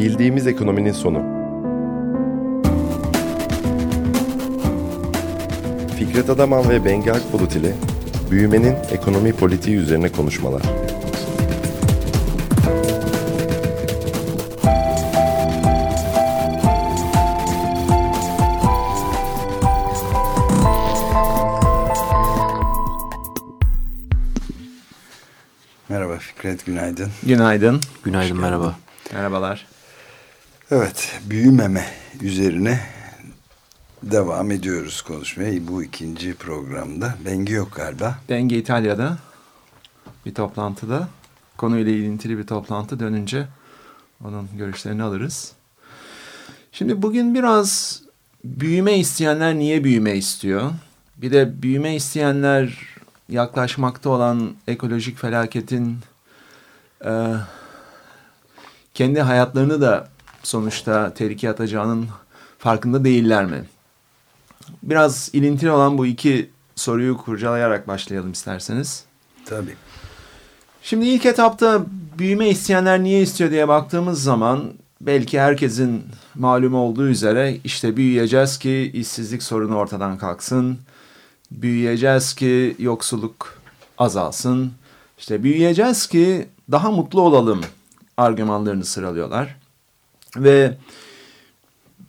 Bildiğimiz ekonominin sonu. Fikret Adaman ve Bengi Akbulut ile büyümenin ekonomi politiği üzerine konuşmalar. Merhaba Fikret, günaydın. Günaydın. Günaydın, merhaba. Merhabalar. Evet, büyümeme üzerine devam ediyoruz konuşmaya. Bu ikinci programda. Bengi yok galiba. Bengi İtalya'da bir toplantıda. Konuyla ilintili bir toplantı dönünce onun görüşlerini alırız. Şimdi bugün biraz büyüme isteyenler niye büyüme istiyor? Bir de büyüme isteyenler yaklaşmakta olan ekolojik felaketin e, kendi hayatlarını da sonuçta tehlikeye atacağının farkında değiller mi? Biraz ilintili olan bu iki soruyu kurcalayarak başlayalım isterseniz. Tabii. Şimdi ilk etapta büyüme isteyenler niye istiyor diye baktığımız zaman belki herkesin malum olduğu üzere işte büyüyeceğiz ki işsizlik sorunu ortadan kalksın. Büyüyeceğiz ki yoksulluk azalsın. İşte büyüyeceğiz ki daha mutlu olalım argümanlarını sıralıyorlar. Ve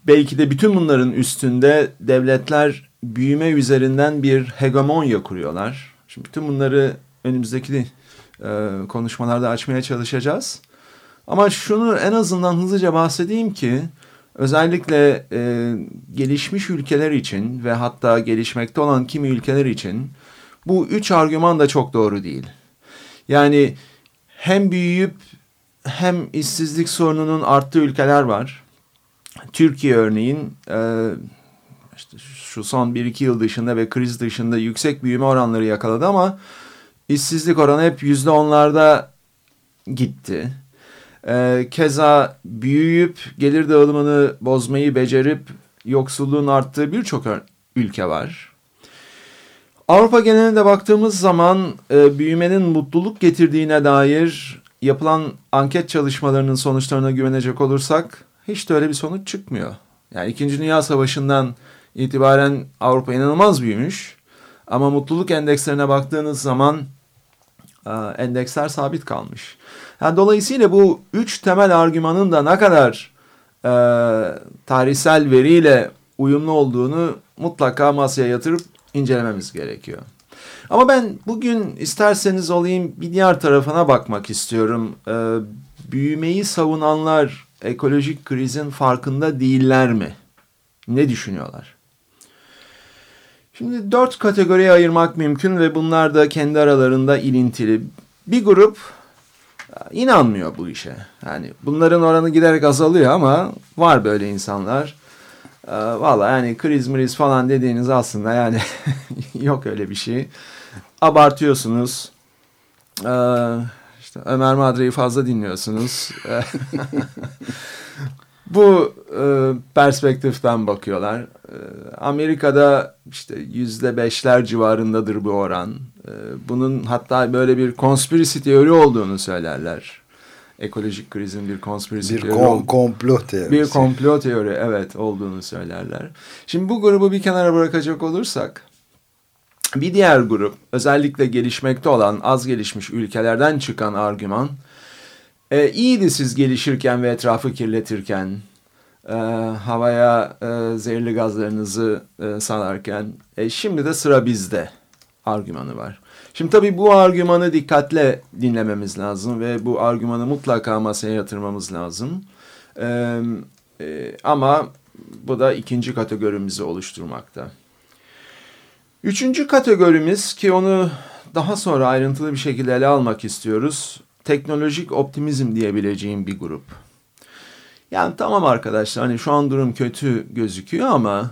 belki de bütün bunların üstünde devletler büyüme üzerinden bir hegemonya kuruyorlar. Şimdi bütün bunları önümüzdeki e, konuşmalarda açmaya çalışacağız. Ama şunu en azından hızlıca bahsedeyim ki özellikle e, gelişmiş ülkeler için ve hatta gelişmekte olan kimi ülkeler için bu üç argüman da çok doğru değil. Yani hem büyüyüp hem işsizlik sorununun arttığı ülkeler var. Türkiye örneğin e, işte şu son 1-2 yıl dışında ve kriz dışında yüksek büyüme oranları yakaladı ama işsizlik oranı hep yüzde onlarda gitti. E, keza büyüyüp gelir dağılımını bozmayı becerip yoksulluğun arttığı birçok ülke var. Avrupa genelinde baktığımız zaman e, büyümenin mutluluk getirdiğine dair yapılan anket çalışmalarının sonuçlarına güvenecek olursak hiç de öyle bir sonuç çıkmıyor. Yani İkinci Dünya Savaşı'ndan itibaren Avrupa inanılmaz büyümüş. Ama mutluluk endekslerine baktığınız zaman endeksler sabit kalmış. Yani dolayısıyla bu üç temel argümanın da ne kadar e, tarihsel veriyle uyumlu olduğunu mutlaka masaya yatırıp incelememiz gerekiyor. Ama ben bugün isterseniz olayım bir diğer tarafına bakmak istiyorum. E, büyümeyi savunanlar ekolojik krizin farkında değiller mi? Ne düşünüyorlar? Şimdi dört kategoriye ayırmak mümkün ve bunlar da kendi aralarında ilintili. Bir grup inanmıyor bu işe. Yani bunların oranı giderek azalıyor ama var böyle insanlar. Ee, Valla yani kriz mriz falan dediğiniz aslında yani yok öyle bir şey. Abartıyorsunuz. Ee, işte Ömer Madre'yi fazla dinliyorsunuz. bu e, perspektiften bakıyorlar. E, Amerika'da işte yüzde beşler civarındadır bu oran. E, bunun hatta böyle bir conspiracy teori olduğunu söylerler. Ekolojik krizin bir conspiracy bir. Kom komplo teorisi. Bir komplo teori evet olduğunu söylerler. Şimdi bu grubu bir kenara bırakacak olursak bir diğer grup özellikle gelişmekte olan az gelişmiş ülkelerden çıkan argüman e, iyiydi siz gelişirken ve etrafı kirletirken, e, havaya e, zehirli gazlarınızı e, salarken, e, şimdi de sıra bizde argümanı var. Şimdi tabii bu argümanı dikkatle dinlememiz lazım ve bu argümanı mutlaka masaya yatırmamız lazım. E, e, ama bu da ikinci kategorimizi oluşturmakta. Üçüncü kategorimiz ki onu daha sonra ayrıntılı bir şekilde ele almak istiyoruz teknolojik optimizm diyebileceğim bir grup. Yani tamam arkadaşlar hani şu an durum kötü gözüküyor ama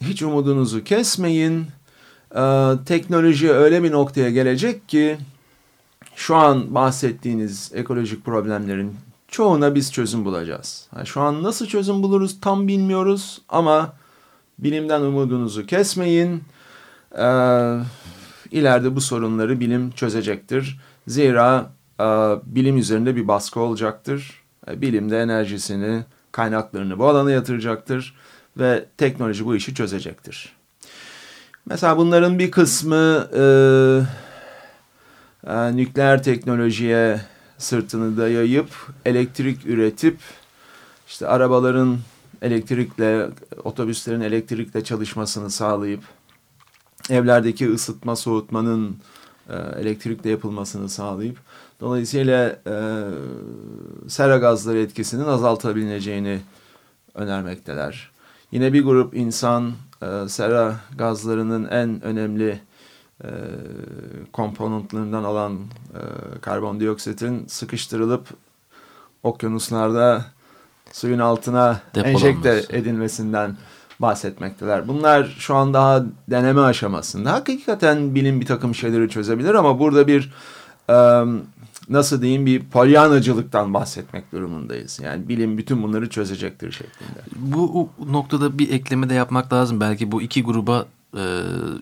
hiç umudunuzu kesmeyin. Ee, teknoloji öyle bir noktaya gelecek ki şu an bahsettiğiniz ekolojik problemlerin çoğuna biz çözüm bulacağız. Yani şu an nasıl çözüm buluruz tam bilmiyoruz ama bilimden umudunuzu kesmeyin. Ee, ileride bu sorunları bilim çözecektir. Zira bilim üzerinde bir baskı olacaktır. E, bilimde enerjisini, kaynaklarını bu alana yatıracaktır ve teknoloji bu işi çözecektir. Mesela bunların bir kısmı e, e, nükleer teknolojiye sırtını dayayıp elektrik üretip işte arabaların elektrikle, otobüslerin elektrikle çalışmasını sağlayıp evlerdeki ısıtma soğutmanın e, elektrikle yapılmasını sağlayıp dolayısıyla e, sera gazları etkisinin azaltabileceğini önermekteler. Yine bir grup insan e, sera gazlarının en önemli e, komponentlerinden olan e, karbondioksitin sıkıştırılıp okyanuslarda suyun altına enjekte edilmesinden bahsetmekteler. Bunlar şu an daha deneme aşamasında. Hakikaten bilim bir takım şeyleri çözebilir ama burada bir e, nasıl diyeyim bir polyanacılıktan bahsetmek durumundayız. Yani bilim bütün bunları çözecektir şeklinde. Bu noktada bir ekleme de yapmak lazım. Belki bu iki gruba e,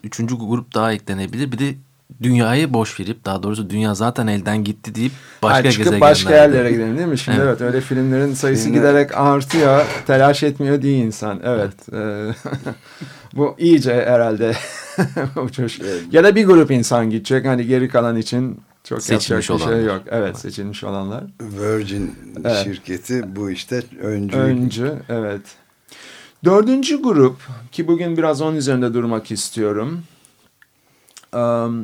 üçüncü grup daha eklenebilir. Bir de dünyayı boş verip daha doğrusu dünya zaten elden gitti deyip başka Ha, çıkıp gezegenlerde. başka yerlere gidelim değil mi? Şimdi evet, Evet. öyle filmlerin sayısı Yine- giderek artıyor. Telaş etmiyor değil insan. Evet. e, bu iyice herhalde uçuş. Ya da bir grup insan gidecek. Hani geri kalan için çok Seçilmiş yapacak bir şey olanlar. yok. Evet seçilmiş olanlar. Virgin Evet. şirketi bu işte öncü. Öncü evet. Dördüncü grup ki bugün biraz onun üzerinde durmak istiyorum.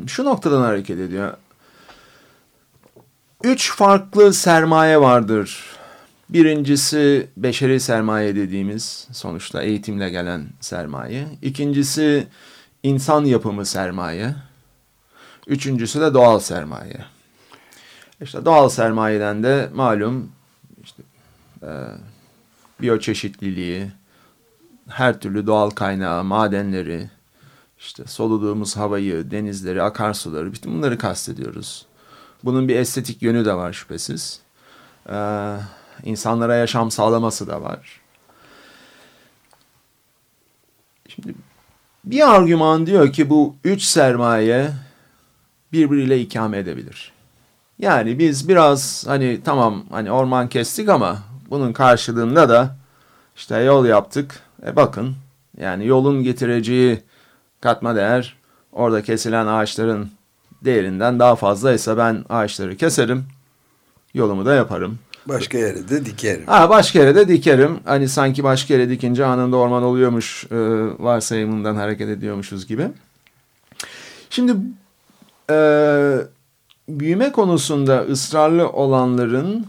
Şu noktadan hareket ediyor. Üç farklı sermaye vardır. Birincisi beşeri sermaye dediğimiz sonuçta eğitimle gelen sermaye. İkincisi insan yapımı sermaye. Üçüncüsü de doğal sermaye. İşte doğal sermayeden de malum işte e, biyoçeşitliliği, her türlü doğal kaynağı, madenleri, işte soluduğumuz havayı, denizleri, akarsuları, bütün bunları kastediyoruz. Bunun bir estetik yönü de var şüphesiz. Ee, insanlara yaşam sağlaması da var. Şimdi bir argüman diyor ki bu üç sermaye birbiriyle ikame edebilir. Yani biz biraz hani tamam hani orman kestik ama bunun karşılığında da işte yol yaptık. E bakın yani yolun getireceği katma değer orada kesilen ağaçların değerinden daha fazlaysa ben ağaçları keserim. Yolumu da yaparım. Başka yere de dikerim. Ha başka yere de dikerim. Hani sanki başka yere dikince anında orman oluyormuş e, varsayımından hareket ediyormuşuz gibi. Şimdi e, büyüme konusunda ısrarlı olanların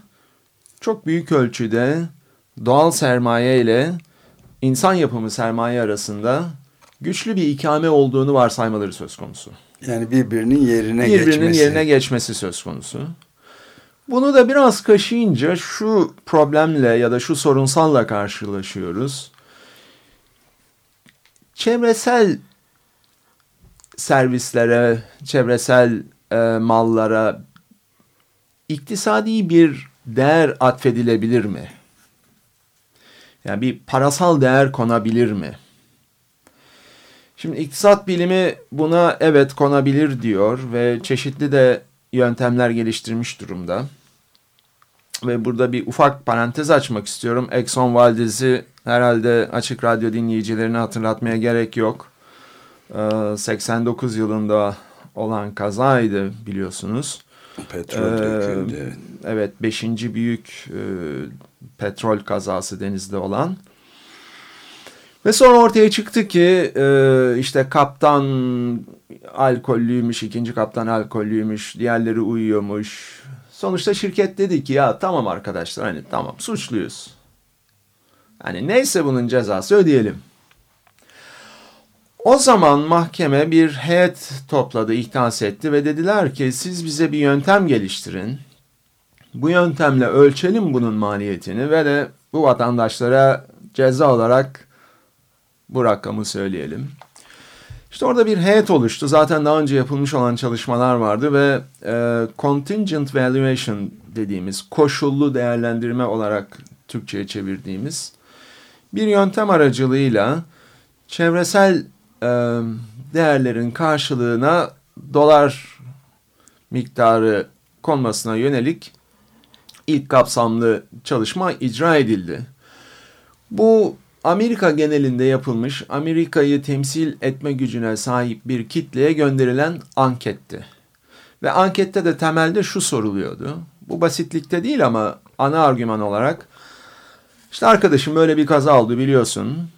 çok büyük ölçüde doğal sermaye ile insan yapımı sermaye arasında güçlü bir ikame olduğunu varsaymaları söz konusu Yani birbirinin yerine birbirinin geçmesi. yerine geçmesi söz konusu. Bunu da biraz kaşıyınca şu problemle ya da şu sorunsalla karşılaşıyoruz. Çevresel servislere, çevresel e, mallara iktisadi bir değer atfedilebilir mi? Yani bir parasal değer konabilir mi? Şimdi iktisat bilimi buna evet konabilir diyor ve çeşitli de yöntemler geliştirmiş durumda. Ve burada bir ufak parantez açmak istiyorum. Exxon Valdez'i herhalde açık radyo dinleyicilerine hatırlatmaya gerek yok. Ee, 89 yılında olan kazaydı biliyorsunuz. Petrol Ee, döküldü. Evet, beşinci büyük e, petrol kazası denizde olan. Ve sonra ortaya çıktı ki e, işte kaptan alkollüymüş, ikinci kaptan alkollüymüş, diğerleri uyuyormuş. Sonuçta şirket dedi ki ya tamam arkadaşlar hani tamam suçluyuz. Hani neyse bunun cezası ödeyelim. O zaman mahkeme bir heyet topladı, ihtas etti ve dediler ki siz bize bir yöntem geliştirin. Bu yöntemle ölçelim bunun maliyetini ve de bu vatandaşlara ceza olarak bu rakamı söyleyelim. İşte orada bir heyet oluştu. Zaten daha önce yapılmış olan çalışmalar vardı ve e, contingent valuation dediğimiz koşullu değerlendirme olarak Türkçe'ye çevirdiğimiz bir yöntem aracılığıyla çevresel değerlerin karşılığına dolar miktarı konmasına yönelik ilk kapsamlı çalışma icra edildi. Bu Amerika genelinde yapılmış Amerika'yı temsil etme gücüne sahip bir kitleye gönderilen anketti. Ve ankette de temelde şu soruluyordu. Bu basitlikte değil ama ana argüman olarak işte arkadaşım böyle bir kaza oldu biliyorsun.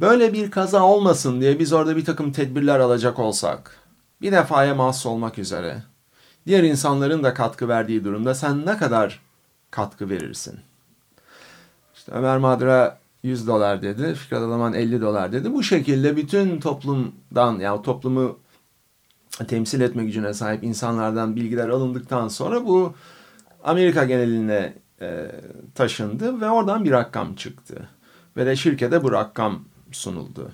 Böyle bir kaza olmasın diye biz orada bir takım tedbirler alacak olsak, bir defaya mahsus olmak üzere, diğer insanların da katkı verdiği durumda sen ne kadar katkı verirsin? İşte Ömer Madra 100 dolar dedi, Fikret Alaman 50 dolar dedi. Bu şekilde bütün toplumdan, yani toplumu temsil etme gücüne sahip insanlardan bilgiler alındıktan sonra bu Amerika geneline e, taşındı ve oradan bir rakam çıktı. Ve de şirkete bu rakam sunuldu.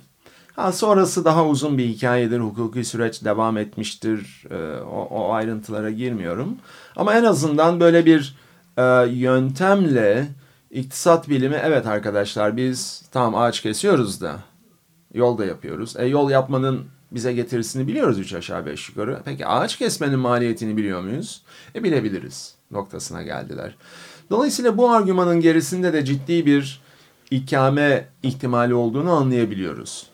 Ha, sonrası daha uzun bir hikayedir. Hukuki süreç devam etmiştir. E, o, o ayrıntılara girmiyorum. Ama en azından böyle bir e, yöntemle iktisat bilimi evet arkadaşlar biz tamam ağaç kesiyoruz da yol da yapıyoruz. E, yol yapmanın bize getirisini biliyoruz üç aşağı beş yukarı. Peki ağaç kesmenin maliyetini biliyor muyuz? E bilebiliriz noktasına geldiler. Dolayısıyla bu argümanın gerisinde de ciddi bir ikame ihtimali olduğunu anlayabiliyoruz.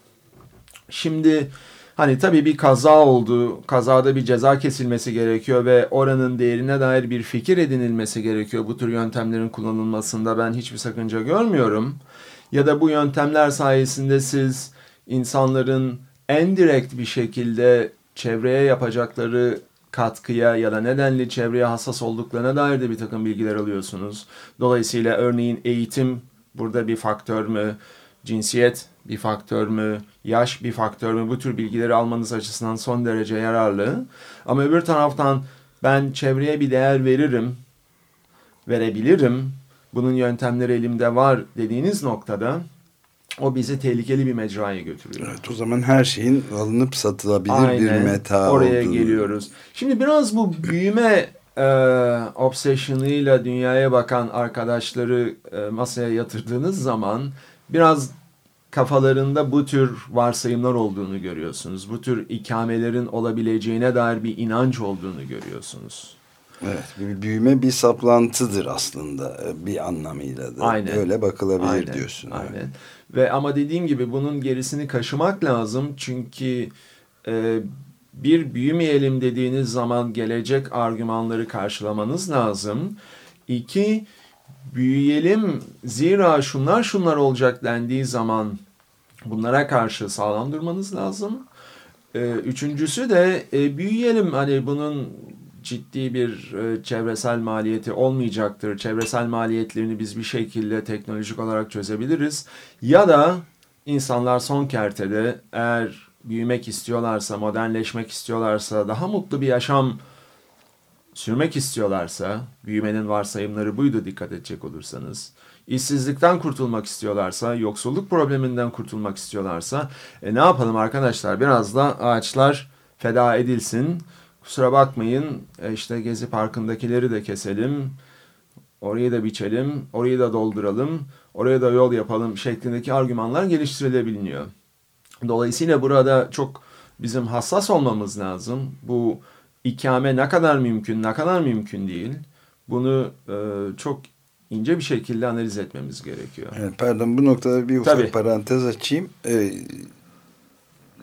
Şimdi hani tabii bir kaza oldu, kazada bir ceza kesilmesi gerekiyor ve oranın değerine dair bir fikir edinilmesi gerekiyor. Bu tür yöntemlerin kullanılmasında ben hiçbir sakınca görmüyorum. Ya da bu yöntemler sayesinde siz insanların en direkt bir şekilde çevreye yapacakları katkıya ya da nedenli çevreye hassas olduklarına dair de bir takım bilgiler alıyorsunuz. Dolayısıyla örneğin eğitim burada bir faktör mü, cinsiyet bir faktör mü, yaş bir faktör mü bu tür bilgileri almanız açısından son derece yararlı. Ama öbür taraftan ben çevreye bir değer veririm, verebilirim, bunun yöntemleri elimde var dediğiniz noktada o bizi tehlikeli bir mecraya götürüyor. Evet, o zaman her şeyin alınıp satılabilir Aynen, bir meta oraya olduğunu. geliyoruz. Şimdi biraz bu büyüme e, obsession'ıyla dünyaya bakan arkadaşları e, masaya yatırdığınız zaman biraz kafalarında bu tür varsayımlar olduğunu görüyorsunuz. Bu tür ikamelerin olabileceğine dair bir inanç olduğunu görüyorsunuz. Evet, bir büyüme bir saplantıdır aslında e, bir anlamıyla da. Aynen. Öyle bakılabilir Aynen, diyorsun. evet. Aynen. Ve ama dediğim gibi bunun gerisini kaşımak lazım. Çünkü e, bir büyümeyelim dediğiniz zaman gelecek argümanları karşılamanız lazım. İki, büyüyelim zira şunlar şunlar olacak dendiği zaman bunlara karşı sağlam durmanız lazım. E, üçüncüsü de e, büyüyelim hani bunun ciddi bir e, çevresel maliyeti olmayacaktır. Çevresel maliyetlerini biz bir şekilde teknolojik olarak çözebiliriz. Ya da insanlar son kertede eğer büyümek istiyorlarsa, modernleşmek istiyorlarsa, daha mutlu bir yaşam sürmek istiyorlarsa, büyümenin varsayımları buydu dikkat edecek olursanız. İşsizlikten kurtulmak istiyorlarsa, yoksulluk probleminden kurtulmak istiyorlarsa, e ne yapalım arkadaşlar biraz da ağaçlar feda edilsin. Kusura bakmayın e, işte Gezi Parkı'ndakileri de keselim, orayı da biçelim, orayı da dolduralım, oraya da yol yapalım şeklindeki argümanlar geliştirilebiliyor. Dolayısıyla burada çok bizim hassas olmamız lazım. Bu ikame ne kadar mümkün, ne kadar mümkün değil. Bunu e, çok ince bir şekilde analiz etmemiz gerekiyor. Evet, pardon bu noktada bir ufak Tabii. parantez açayım. Ee,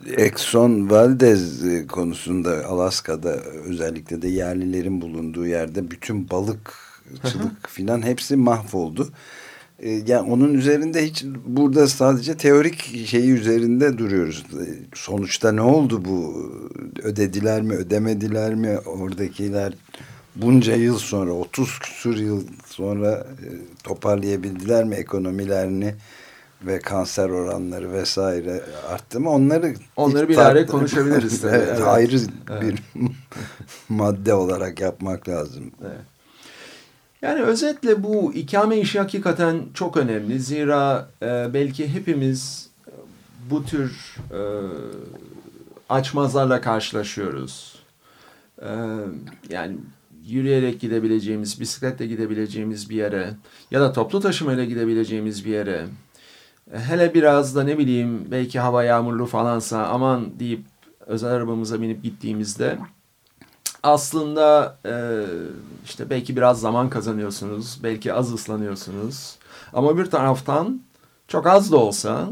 Exxon Valdez e, konusunda Alaska'da özellikle de yerlilerin bulunduğu yerde bütün balıkçılık filan hepsi mahvoldu. Ee, yani onun üzerinde hiç burada sadece teorik şeyi üzerinde duruyoruz. Ee, Sonuçta ne oldu bu? Ödediler mi, ödemediler mi? Oradakiler bunca yıl sonra, 30 küsur yıl sonra e, toparlayabildiler mi ekonomilerini? ve kanser oranları vesaire arttı mı onları Onları bilahare tart- konuşabiliriz tabii, evet, evet. ayrı Evet. bir madde olarak yapmak lazım. Evet. Yani özetle bu ikame işi hakikaten çok önemli. Zira e, belki hepimiz e, bu tür e, açmazlarla karşılaşıyoruz. E, yani yürüyerek gidebileceğimiz, bisikletle gidebileceğimiz bir yere ya da toplu taşımayla gidebileceğimiz bir yere e, hele biraz da ne bileyim belki hava yağmurlu falansa aman deyip özel arabamıza binip gittiğimizde aslında e, işte belki biraz zaman kazanıyorsunuz, belki az ıslanıyorsunuz. Ama bir taraftan çok az da olsa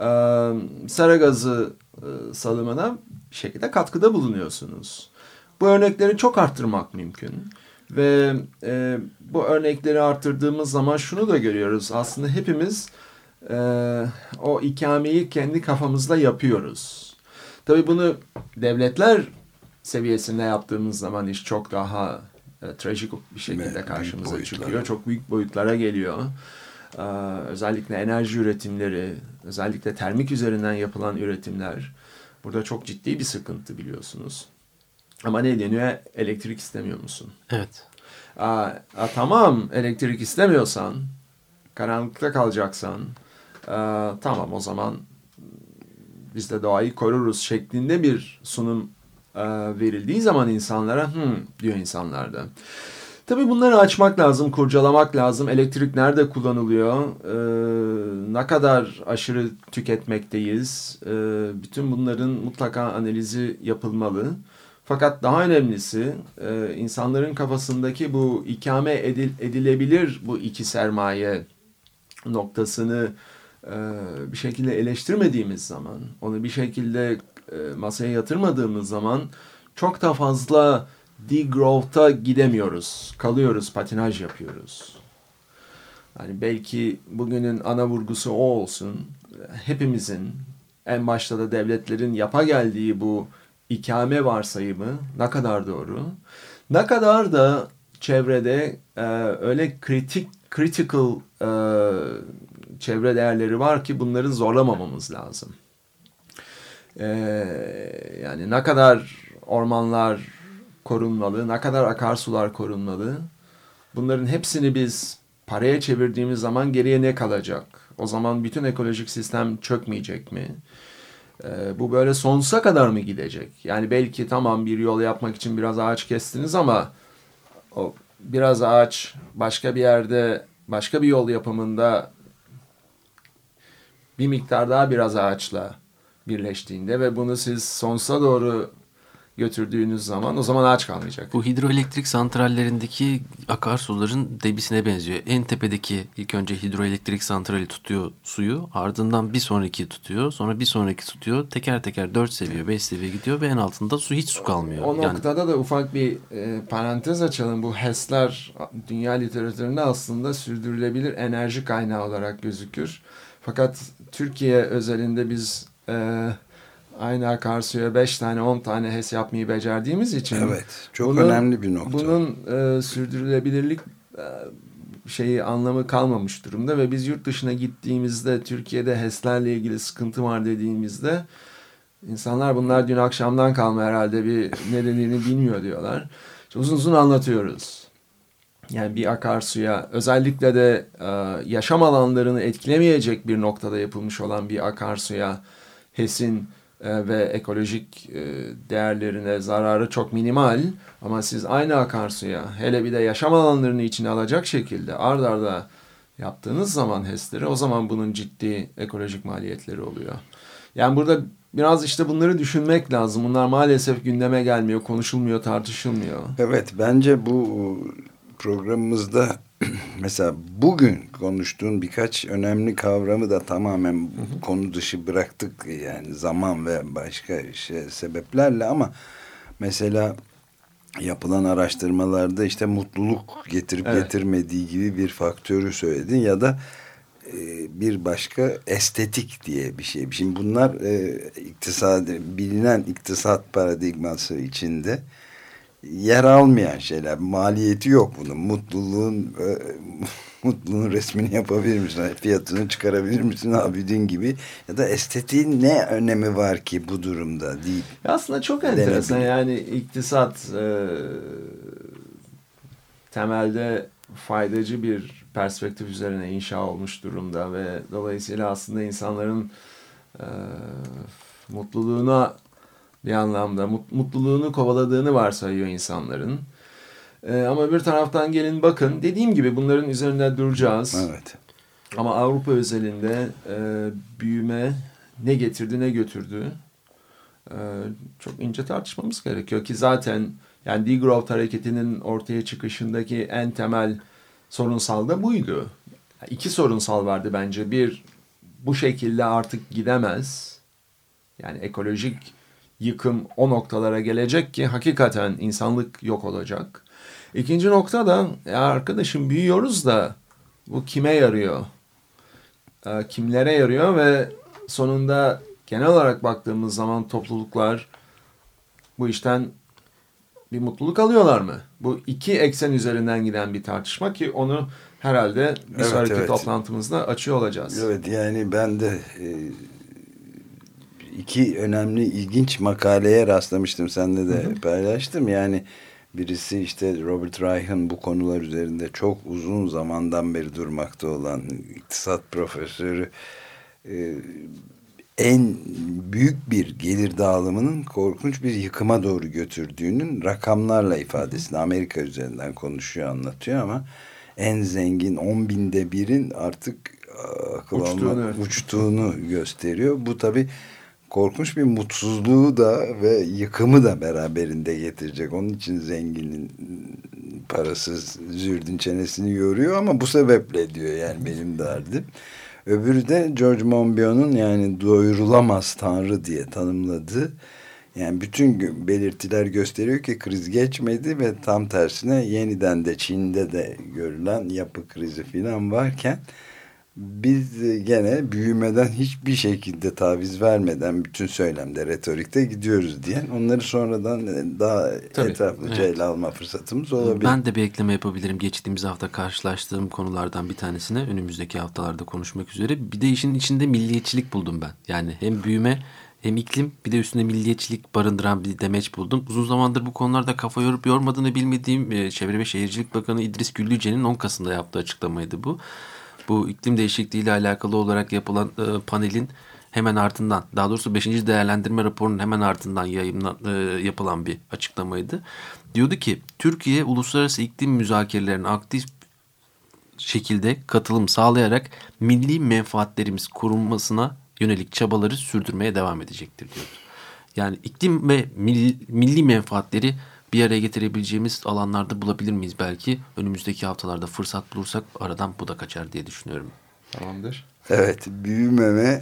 e, sera gazı e, salımına bir şekilde katkıda bulunuyorsunuz. Bu örnekleri çok arttırmak mümkün. Ve e, bu örnekleri arttırdığımız zaman şunu da görüyoruz. Aslında hepimiz e, o ikameyi kendi kafamızda yapıyoruz. Tabii bunu devletler seviyesinde yaptığımız zaman iş çok daha e, trajik bir şekilde büyük karşımıza boyutlara. çıkıyor. Çok büyük boyutlara geliyor. Ee, özellikle enerji üretimleri, özellikle termik üzerinden yapılan üretimler burada çok ciddi bir sıkıntı biliyorsunuz. Ama ne deniyor? Elektrik istemiyor musun? Evet. Aa, aa, tamam elektrik istemiyorsan, karanlıkta kalacaksan, aa, tamam o zaman biz de doğayı koruruz şeklinde bir sunum verildiği zaman insanlara hmm, diyor insanlar da. Tabii bunları açmak lazım, kurcalamak lazım. Elektrik nerede kullanılıyor? Ee, ne kadar aşırı tüketmekteyiz? Ee, bütün bunların mutlaka analizi yapılmalı. Fakat daha önemlisi e, insanların kafasındaki bu ikame edil, edilebilir bu iki sermaye noktasını e, bir şekilde eleştirmediğimiz zaman, onu bir şekilde e, masaya yatırmadığımız zaman çok da fazla degrowth'a gidemiyoruz. Kalıyoruz, patinaj yapıyoruz. Yani belki bugünün ana vurgusu o olsun. Hepimizin en başta da devletlerin yapa geldiği bu ikame varsayımı ne kadar doğru? Ne kadar da çevrede e, öyle kritik critical e, çevre değerleri var ki bunları zorlamamamız lazım. E, yani ne kadar ormanlar korunmalı, ne kadar akarsular korunmalı. Bunların hepsini biz paraya çevirdiğimiz zaman geriye ne kalacak? O zaman bütün ekolojik sistem çökmeyecek mi? Ee, bu böyle sonsuza kadar mı gidecek? Yani belki tamam bir yol yapmak için biraz ağaç kestiniz ama o biraz ağaç başka bir yerde başka bir yol yapımında bir miktar daha biraz ağaçla birleştiğinde ve bunu siz sonsuza doğru götürdüğünüz zaman o zaman ağaç kalmayacak. Bu hidroelektrik santrallerindeki akarsuların debisine benziyor. En tepedeki ilk önce hidroelektrik santrali tutuyor suyu. Ardından bir sonraki tutuyor. Sonra bir sonraki tutuyor. Teker teker 4 seviye 5 seviye gidiyor ve en altında su hiç su kalmıyor. O yani noktada da ufak bir e, parantez açalım. Bu HES'ler dünya literatüründe aslında sürdürülebilir enerji kaynağı olarak gözükür. Fakat Türkiye özelinde biz e, aynı akarsuya 5 tane 10 tane HES yapmayı becerdiğimiz için Evet. Çok bunun- önemli bir nokta. bunun e, sürdürülebilirlik e, şeyi anlamı kalmamış durumda ve biz yurt dışına gittiğimizde Türkiye'de HES'lerle ilgili sıkıntı var dediğimizde insanlar bunlar dün akşamdan kalma herhalde bir nedenini bilmiyor diyorlar. İşte uzun uzun anlatıyoruz. Yani bir akarsuya özellikle de e, yaşam alanlarını etkilemeyecek bir noktada yapılmış olan bir akarsuya HES'in e, ve ekolojik e, değerlerine zararı çok minimal ama siz aynı akarsuya hele bir de yaşam alanlarını içine alacak şekilde ard arda yaptığınız zaman HES'leri o zaman bunun ciddi ekolojik maliyetleri oluyor. Yani burada biraz işte bunları düşünmek lazım. Bunlar maalesef gündeme gelmiyor, konuşulmuyor, tartışılmıyor. Evet bence bu programımızda mesela bugün konuştuğun birkaç önemli kavramı da tamamen konu dışı bıraktık yani zaman ve başka şey, sebeplerle ama mesela yapılan araştırmalarda işte mutluluk getirip Evet. getirmediği gibi bir faktörü söyledin ya da e, bir başka estetik diye bir şey. Şimdi bunlar e, iktisad bilinen iktisat paradigması içinde yer almayan şeyler. Maliyeti yok bunun. Mutluluğun e, mutluluğun resmini yapabilir misin? Fiyatını çıkarabilir misin? Abidin gibi. Ya da estetiğin ne önemi var ki bu durumda değil. Aslında çok enteresan yani iktisat e, temelde faydacı bir perspektif üzerine inşa olmuş durumda ve dolayısıyla aslında insanların e, mutluluğuna bir anlamda mut- mutluluğunu kovaladığını varsayıyor insanların. E, ama bir taraftan gelin bakın dediğim gibi bunların üzerinde duracağız. Evet. Ama Avrupa özelinde e, büyüme ne getirdi ne götürdü e, çok ince tartışmamız gerekiyor ki zaten Yani degrowth hareketinin ortaya çıkışındaki en temel sorunsal da buydu. İki sorunsal vardı bence. Bir, bu şekilde artık gidemez. Yani ekolojik yıkım o noktalara gelecek ki hakikaten insanlık yok olacak. İkinci nokta da ya arkadaşım büyüyoruz da bu kime yarıyor? Ee, kimlere yarıyor ve sonunda genel olarak baktığımız zaman topluluklar bu işten bir mutluluk alıyorlar mı? Bu iki eksen üzerinden giden bir tartışma ki onu herhalde bir Evet, sonraki evet. toplantımızda açıyor olacağız. Evet yani ben de e, iki önemli ilginç makaleye rastlamıştım. Seninle de paylaştım. Yani birisi işte Robert Reich'ın bu konular üzerinde çok uzun zamandan beri durmakta olan iktisat profesörü e, en büyük bir gelir dağılımının korkunç bir yıkıma doğru götürdüğünün rakamlarla ifadesini Amerika üzerinden konuşuyor anlatıyor ama en zengin 10 binde birin artık a, akıl Uçtuğunu. alma, uçtuğunu gösteriyor. Bu tabi korkunç bir mutsuzluğu da ve yıkımı da beraberinde getirecek. Onun için zenginin parasız zürdün çenesini yoruyor ama bu sebeple diyor yani benim derdim. Öbürü de George Monbiot'un yani doyurulamaz tanrı diye tanımladığı yani bütün belirtiler gösteriyor ki kriz geçmedi ve tam tersine yeniden de Çin'de de görülen yapı krizi falan varken biz gene büyümeden hiçbir şekilde taviz vermeden bütün söylemde retorikte gidiyoruz diyen onları sonradan e, daha Tabii, etraflıca evet. ele alma fırsatımız olabilir. Ben de bir ekleme yapabilirim. Geçtiğimiz hafta karşılaştığım konulardan bir tanesine önümüzdeki haftalarda konuşmak üzere. Bir de işin içinde milliyetçilik buldum ben. Yani hem büyüme hem iklim bir de üstüne milliyetçilik barındıran bir demeç buldum. Uzun zamandır bu konularda kafa yorup yormadığını bilmediğim e, Çevre ve Şehircilik Bakanı İdris Güllüce'nin 10 Kasım'da yaptığı açıklamaydı bu. Bu iklim değişikliği ile alakalı olarak yapılan e, panelin hemen ardından daha doğrusu 5. değerlendirme raporunun hemen ardından yayınlan, e, yapılan bir açıklamaydı. Diyordu ki Türkiye uluslararası iklim müzakerelerine aktif şekilde katılım sağlayarak milli menfaatlerimiz korunmasına yönelik çabaları sürdürmeye devam edecektir diyordu. Yani iklim ve milli, milli menfaatleri bir araya getirebileceğimiz alanlarda bulabilir miyiz belki? Önümüzdeki haftalarda fırsat bulursak aradan bu da kaçar diye düşünüyorum. Tamamdır. Evet büyümeme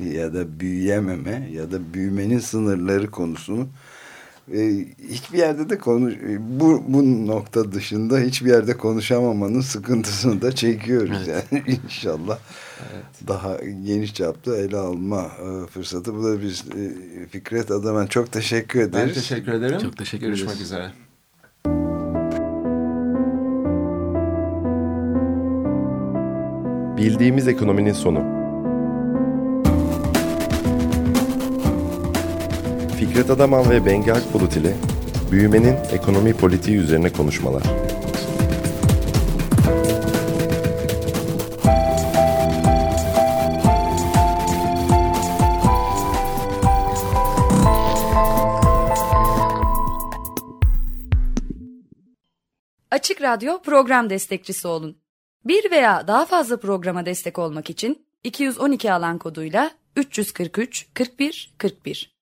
ya da büyüyememe ya da büyümenin sınırları konusunu e, hiçbir yerde de konu e, bu, bu nokta dışında hiçbir yerde konuşamamanın sıkıntısını da çekiyoruz Evet. yani inşallah daha geniş çapta ele alma e, fırsatı bu da biz e, Fikret Adaman çok teşekkür ederiz. Ben teşekkür ederim. Çok teşekkür Görüşmek ederiz. üzere. Bildiğimiz ekonominin sonu. Fikret Adaman ve Bengi Akbulut ile büyümenin ekonomi politiği üzerine konuşmalar. Açık Radyo program destekçisi olun. Bir veya daha fazla programa destek olmak için 212 alan koduyla 343 41 41